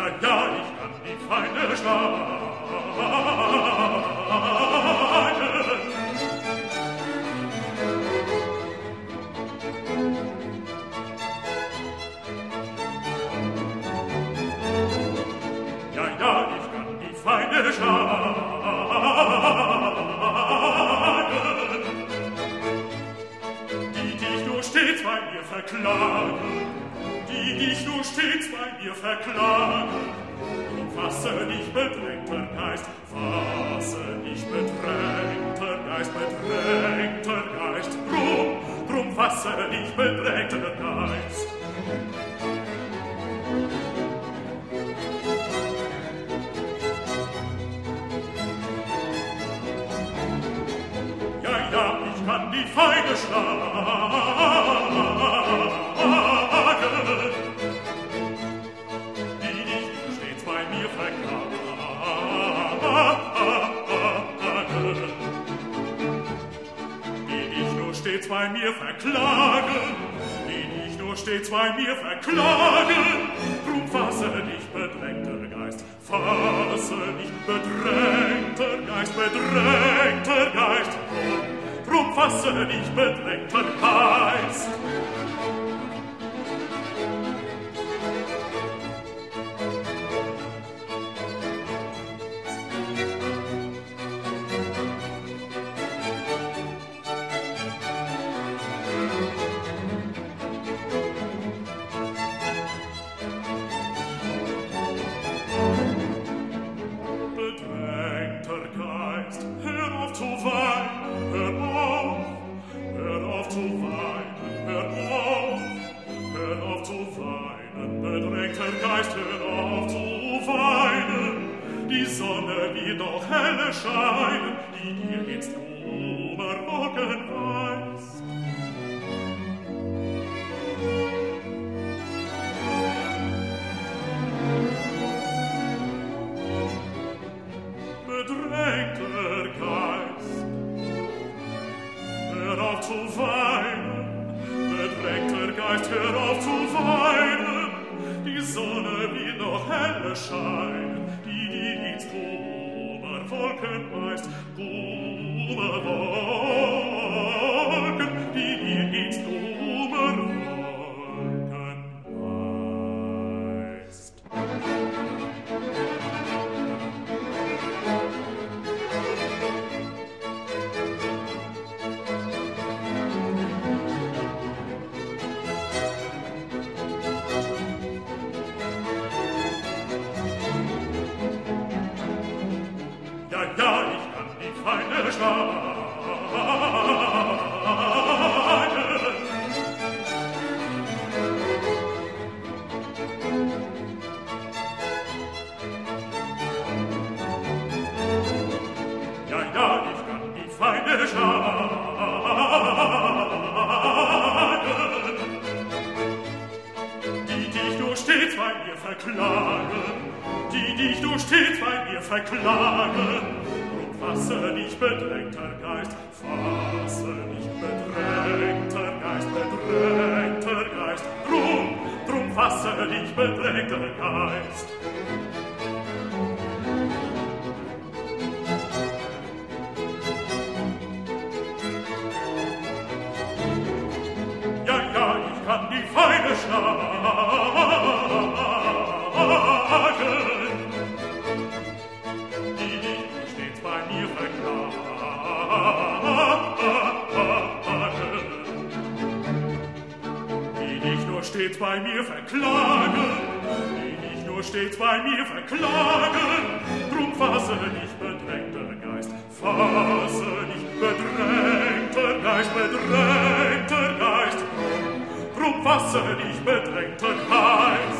ja, ja, ich kann die feine Stadt. stets bei mir verklagen. Drum fasse dich, bedrängter Geist, fasse dich, bedrängter Geist, bedrängter Geist. Drum, drum fasse dich, bedrängter Geist. Ja, ja, ich kann die Feige schlagen, bei mir verklagen, die dich nur stets bei mir verklagen. Drum fasse dich, bedrängter Geist, fasse dich, bedrängter Geist, bedrängter Geist. Drum fasse dich, bedrängter Geist. bedrängten Geistern aufzuweinen, die Sonne wird doch helle scheinen, die dir jetzt ummerwogen weiß. Bedrängter Geist, hör auf zu weinen, die die ins Kummer Wolken heißt, Kummer stets bei mir verklagen, die dich du stets bei mir verklagen. Drum fasse dich, bedrängter Geist, fasse dich, bedrängter Geist, bedrängter Geist. Drum, drum fasse dich, bedrängter Geist. Ja, ja, ich kann die stets bei mir verklagen, die dich nur stets bei mir verklagen. Drum fasse dich, bedrängter Geist, fasse dich, bedrängter Geist, bedrängter Geist. Drum fasse nicht bedrängter Geist.